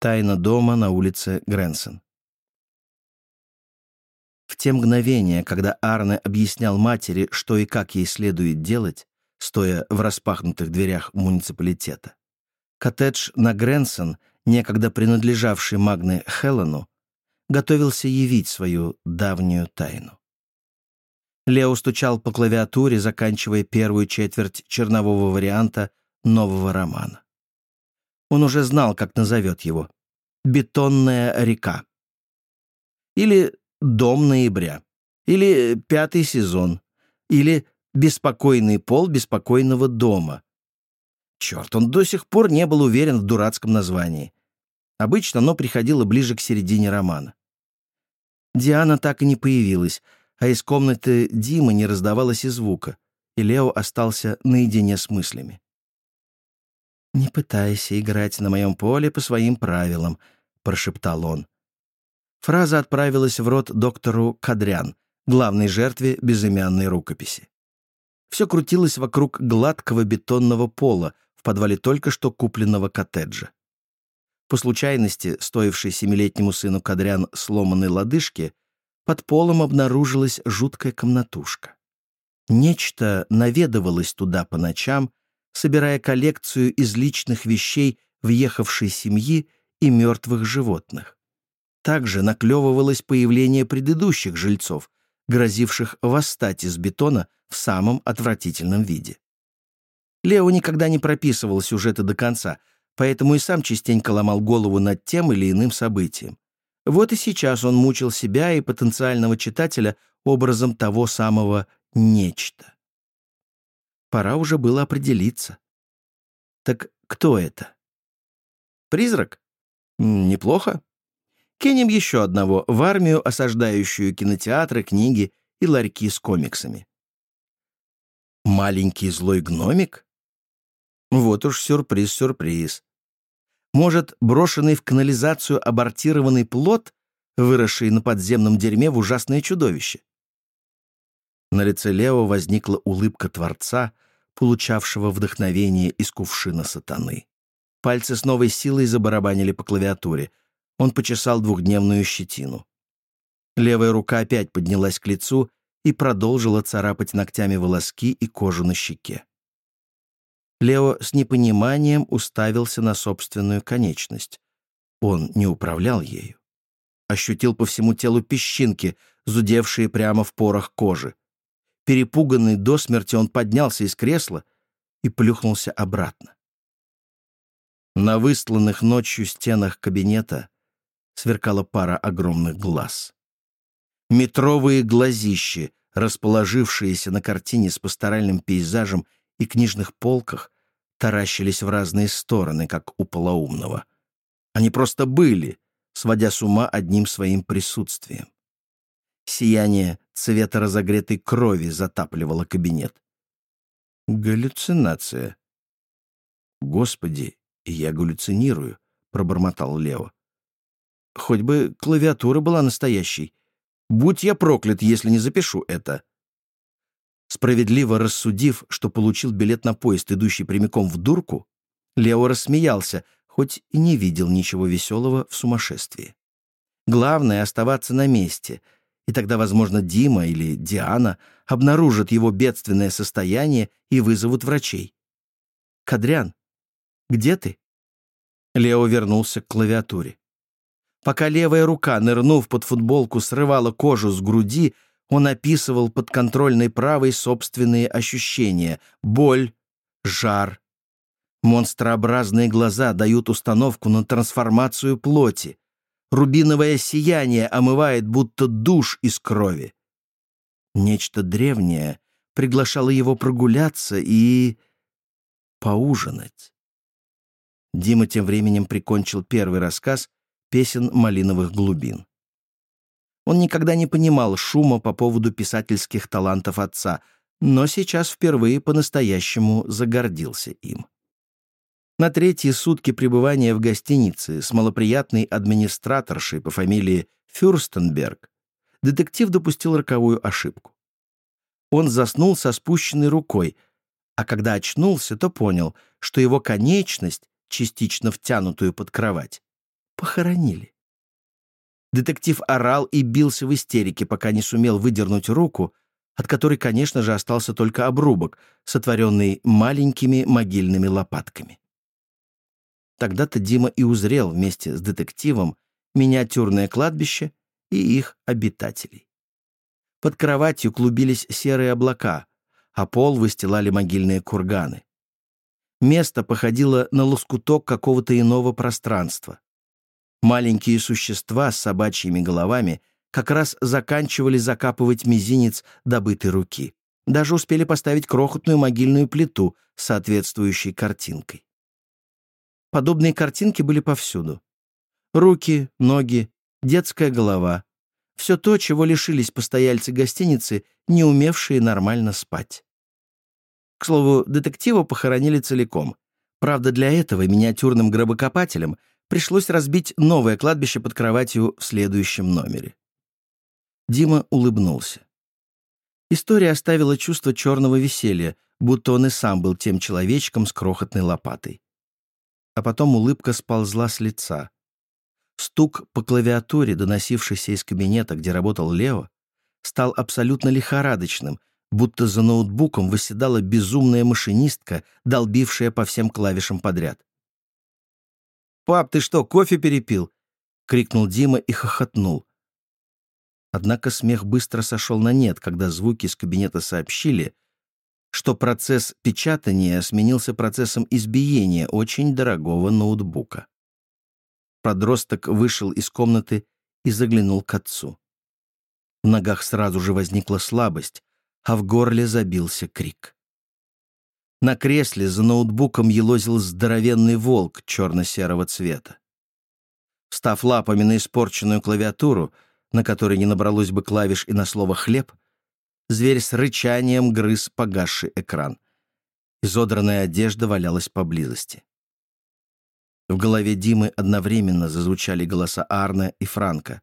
Тайна дома на улице Грэнсон. В те мгновения, когда Арне объяснял матери, что и как ей следует делать, стоя в распахнутых дверях муниципалитета, коттедж на Грэнсон, некогда принадлежавший Магне Хеллену, готовился явить свою давнюю тайну. Лео стучал по клавиатуре, заканчивая первую четверть чернового варианта нового романа. Он уже знал, как назовет его. «Бетонная река». Или «Дом ноября». Или «Пятый сезон». Или «Беспокойный пол беспокойного дома». Черт, он до сих пор не был уверен в дурацком названии. Обычно оно приходило ближе к середине романа. Диана так и не появилась, а из комнаты Димы не раздавалось и звука, и Лео остался наедине с мыслями. «Не пытайся играть на моем поле по своим правилам», — прошептал он. Фраза отправилась в рот доктору Кадрян, главной жертве безымянной рукописи. Все крутилось вокруг гладкого бетонного пола в подвале только что купленного коттеджа. По случайности, стоившей семилетнему сыну Кадрян сломанной лодыжки, под полом обнаружилась жуткая комнатушка. Нечто наведывалось туда по ночам собирая коллекцию из личных вещей въехавшей семьи и мертвых животных. Также наклевывалось появление предыдущих жильцов, грозивших восстать из бетона в самом отвратительном виде. Лео никогда не прописывал сюжеты до конца, поэтому и сам частенько ломал голову над тем или иным событием. Вот и сейчас он мучил себя и потенциального читателя образом того самого «нечто». Пора уже было определиться. Так кто это? Призрак? Неплохо. Кинем еще одного в армию, осаждающую кинотеатры, книги и ларьки с комиксами. Маленький злой гномик? Вот уж сюрприз-сюрприз. Может, брошенный в канализацию абортированный плод, выросший на подземном дерьме в ужасное чудовище? На лице Лео возникла улыбка Творца, получавшего вдохновение из кувшина сатаны. Пальцы с новой силой забарабанили по клавиатуре. Он почесал двухдневную щетину. Левая рука опять поднялась к лицу и продолжила царапать ногтями волоски и кожу на щеке. Лео с непониманием уставился на собственную конечность. Он не управлял ею. Ощутил по всему телу песчинки, зудевшие прямо в порах кожи. Перепуганный до смерти, он поднялся из кресла и плюхнулся обратно. На выстланных ночью стенах кабинета сверкала пара огромных глаз. Метровые глазищи, расположившиеся на картине с пасторальным пейзажем и книжных полках, таращились в разные стороны, как у полоумного. Они просто были, сводя с ума одним своим присутствием. Сияние цвета разогретой крови затапливало кабинет. Галлюцинация. «Господи, я галлюцинирую», — пробормотал Лео. «Хоть бы клавиатура была настоящей. Будь я проклят, если не запишу это». Справедливо рассудив, что получил билет на поезд, идущий прямиком в дурку, Лео рассмеялся, хоть и не видел ничего веселого в сумасшествии. Главное — оставаться на месте — и тогда, возможно, Дима или Диана обнаружат его бедственное состояние и вызовут врачей. «Кадрян, где ты?» Лео вернулся к клавиатуре. Пока левая рука, нырнув под футболку, срывала кожу с груди, он описывал под контрольной правой собственные ощущения — боль, жар. Монстрообразные глаза дают установку на трансформацию плоти. Рубиновое сияние омывает будто душ из крови. Нечто древнее приглашало его прогуляться и... поужинать. Дима тем временем прикончил первый рассказ «Песен малиновых глубин». Он никогда не понимал шума по поводу писательских талантов отца, но сейчас впервые по-настоящему загордился им. На третьи сутки пребывания в гостинице с малоприятной администраторшей по фамилии Фюрстенберг детектив допустил роковую ошибку. Он заснул со спущенной рукой, а когда очнулся, то понял, что его конечность, частично втянутую под кровать, похоронили. Детектив орал и бился в истерике, пока не сумел выдернуть руку, от которой, конечно же, остался только обрубок, сотворенный маленькими могильными лопатками. Тогда-то Дима и узрел вместе с детективом миниатюрное кладбище и их обитателей. Под кроватью клубились серые облака, а пол выстилали могильные курганы. Место походило на лоскуток какого-то иного пространства. Маленькие существа с собачьими головами как раз заканчивали закапывать мизинец добытой руки. Даже успели поставить крохотную могильную плиту с соответствующей картинкой. Подобные картинки были повсюду. Руки, ноги, детская голова. Все то, чего лишились постояльцы гостиницы, не умевшие нормально спать. К слову, детектива похоронили целиком. Правда, для этого миниатюрным гробокопателям пришлось разбить новое кладбище под кроватью в следующем номере. Дима улыбнулся. История оставила чувство черного веселья, будто он и сам был тем человечком с крохотной лопатой. А потом улыбка сползла с лица. Стук по клавиатуре, доносившийся из кабинета, где работал Лео, стал абсолютно лихорадочным, будто за ноутбуком восседала безумная машинистка, долбившая по всем клавишам подряд. «Пап, ты что, кофе перепил?» — крикнул Дима и хохотнул. Однако смех быстро сошел на нет, когда звуки из кабинета сообщили, что процесс печатания сменился процессом избиения очень дорогого ноутбука. Подросток вышел из комнаты и заглянул к отцу. В ногах сразу же возникла слабость, а в горле забился крик. На кресле за ноутбуком елозил здоровенный волк черно-серого цвета. Встав лапами на испорченную клавиатуру, на которой не набралось бы клавиш и на слово «хлеб», зверь с рычанием грыз погасший экран. Изодранная одежда валялась поблизости. В голове Димы одновременно зазвучали голоса Арна и Франка.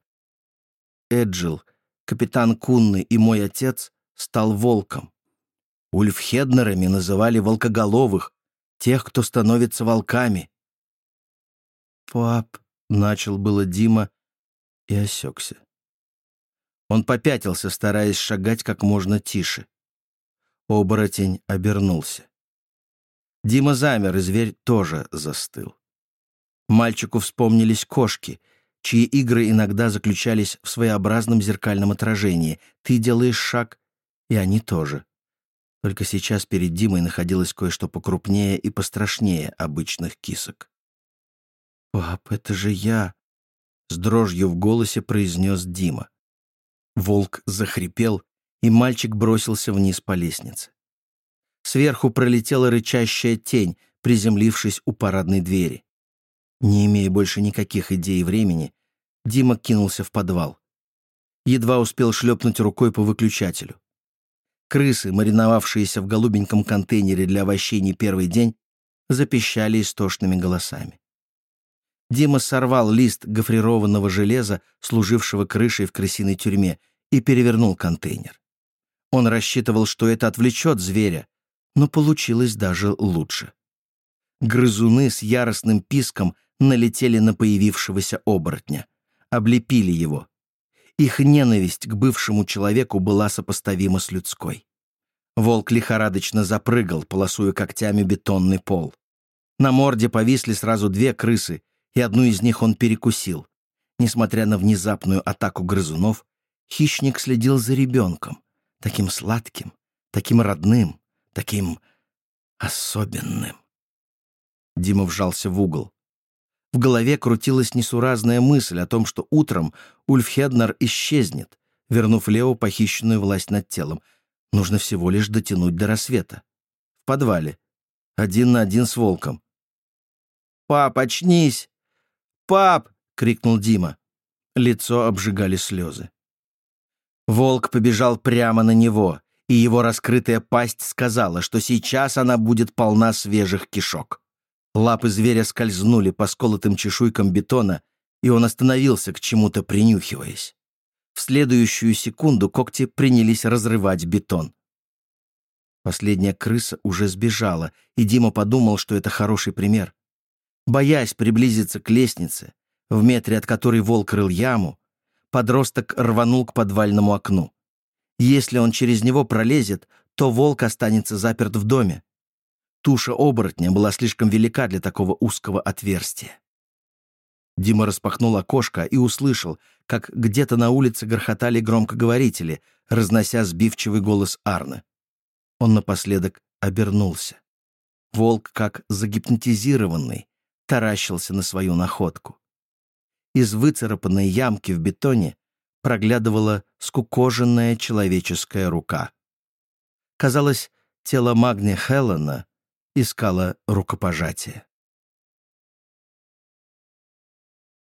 Эджил, капитан Кунны и мой отец стал волком. Ульфхеднерами называли волкоголовых, тех, кто становится волками. «Пап», — начал было Дима и осекся. Он попятился, стараясь шагать как можно тише. Оборотень обернулся. Дима замер, и зверь тоже застыл. Мальчику вспомнились кошки, чьи игры иногда заключались в своеобразном зеркальном отражении. Ты делаешь шаг, и они тоже. Только сейчас перед Димой находилось кое-что покрупнее и пострашнее обычных кисок. «Пап, это же я!» — с дрожью в голосе произнес Дима. Волк захрипел, и мальчик бросился вниз по лестнице. Сверху пролетела рычащая тень, приземлившись у парадной двери. Не имея больше никаких идей и времени, Дима кинулся в подвал. Едва успел шлепнуть рукой по выключателю. Крысы, мариновавшиеся в голубеньком контейнере для овощей не первый день, запищали истошными голосами. Дима сорвал лист гофрированного железа, служившего крышей в крысиной тюрьме, и перевернул контейнер. Он рассчитывал, что это отвлечет зверя, но получилось даже лучше. Грызуны с яростным писком налетели на появившегося оборотня, облепили его. Их ненависть к бывшему человеку была сопоставима с людской. Волк лихорадочно запрыгал, полосуя когтями бетонный пол. На морде повисли сразу две крысы, и одну из них он перекусил. Несмотря на внезапную атаку грызунов, хищник следил за ребенком, таким сладким, таким родным, таким особенным. Дима вжался в угол. В голове крутилась несуразная мысль о том, что утром Ульф Хеднер исчезнет, вернув Лео похищенную власть над телом. Нужно всего лишь дотянуть до рассвета. В подвале. Один на один с волком. «Пап, очнись!» «Пап!» — крикнул Дима. Лицо обжигали слезы. Волк побежал прямо на него, и его раскрытая пасть сказала, что сейчас она будет полна свежих кишок. Лапы зверя скользнули по сколотым чешуйкам бетона, и он остановился, к чему-то принюхиваясь. В следующую секунду когти принялись разрывать бетон. Последняя крыса уже сбежала, и Дима подумал, что это хороший пример. Боясь приблизиться к лестнице, в метре от которой волк рыл яму, подросток рванул к подвальному окну. Если он через него пролезет, то волк останется заперт в доме. Туша оборотня была слишком велика для такого узкого отверстия. Дима распахнул окошко и услышал, как где-то на улице грохотали громкоговорители, разнося сбивчивый голос Арны. Он напоследок обернулся. Волк, как загипнотизированный, таращился на свою находку. Из выцарапанной ямки в бетоне проглядывала скукоженная человеческая рука. Казалось, тело Магни Хеллена искало рукопожатие.